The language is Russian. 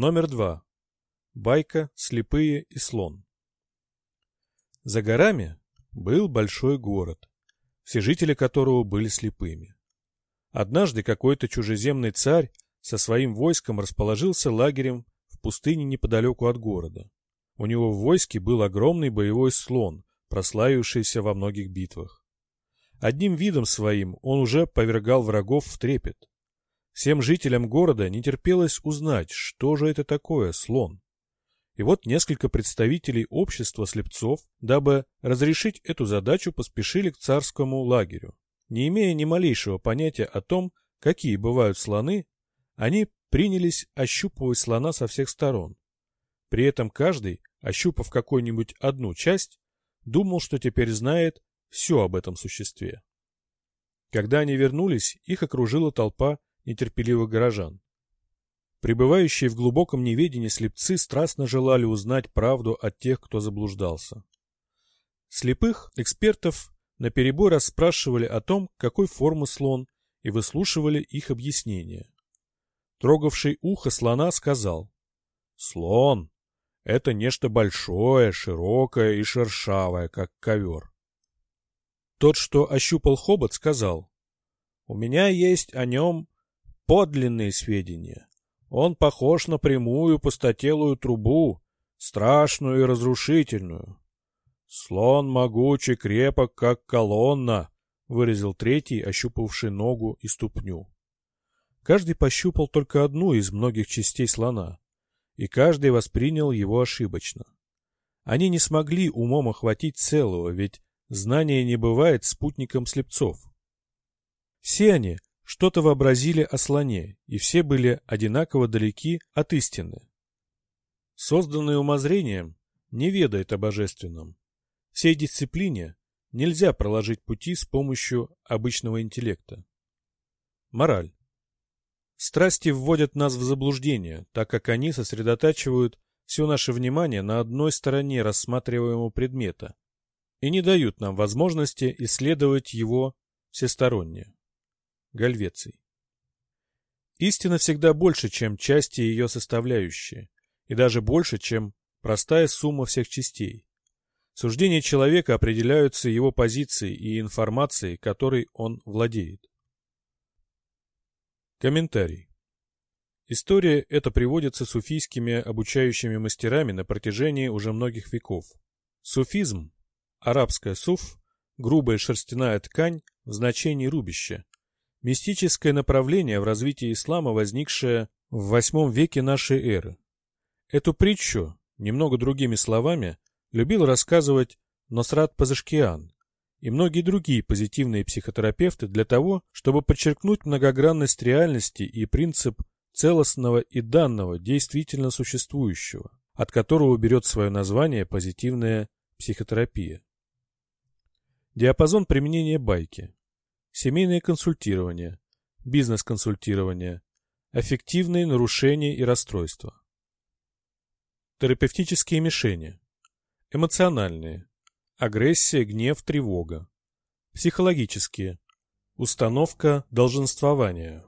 Номер два. Байка «Слепые и слон». За горами был большой город, все жители которого были слепыми. Однажды какой-то чужеземный царь со своим войском расположился лагерем в пустыне неподалеку от города. У него в войске был огромный боевой слон, прославившийся во многих битвах. Одним видом своим он уже повергал врагов в трепет. Всем жителям города не терпелось узнать, что же это такое слон. И вот несколько представителей общества слепцов, дабы разрешить эту задачу, поспешили к царскому лагерю. Не имея ни малейшего понятия о том, какие бывают слоны, они принялись ощупывать слона со всех сторон. При этом каждый, ощупав какую-нибудь одну часть, думал, что теперь знает все об этом существе. Когда они вернулись, их окружила толпа нетерпеливых горожан. Пребывающие в глубоком неведении слепцы страстно желали узнать правду от тех, кто заблуждался. Слепых экспертов наперебой расспрашивали о том, какой формы слон, и выслушивали их объяснения. Трогавший ухо слона сказал, «Слон — это нечто большое, широкое и шершавое, как ковер». Тот, что ощупал хобот, сказал, «У меня есть о нем подлинные сведения. Он похож на прямую пустотелую трубу, страшную и разрушительную. Слон могучий, крепок, как колонна, — выразил третий, ощупавший ногу и ступню. Каждый пощупал только одну из многих частей слона, и каждый воспринял его ошибочно. Они не смогли умом охватить целого, ведь знание не бывает спутником слепцов. Все они что-то вообразили о слоне, и все были одинаково далеки от истины. Созданное умозрением не ведает о божественном. Всей дисциплине нельзя проложить пути с помощью обычного интеллекта. Мораль. Страсти вводят нас в заблуждение, так как они сосредотачивают все наше внимание на одной стороне рассматриваемого предмета и не дают нам возможности исследовать его всесторонне. Гальвеций. Истина всегда больше, чем части ее составляющие, и даже больше, чем простая сумма всех частей. Суждения человека определяются его позицией и информацией, которой он владеет. Комментарий. История эта приводится суфийскими обучающими мастерами на протяжении уже многих веков. Суфизм, арабская суф, грубая шерстяная ткань в значении рубища, Мистическое направление в развитии ислама, возникшее в восьмом веке нашей эры. Эту притчу, немного другими словами, любил рассказывать Носрат Пазашкиан и многие другие позитивные психотерапевты для того, чтобы подчеркнуть многогранность реальности и принцип целостного и данного, действительно существующего, от которого берет свое название позитивная психотерапия. Диапазон применения байки семейное консультирование, бизнес-консультирование, аффективные нарушения и расстройства. Терапевтические мишени. Эмоциональные. Агрессия, гнев, тревога. Психологические. Установка долженствования.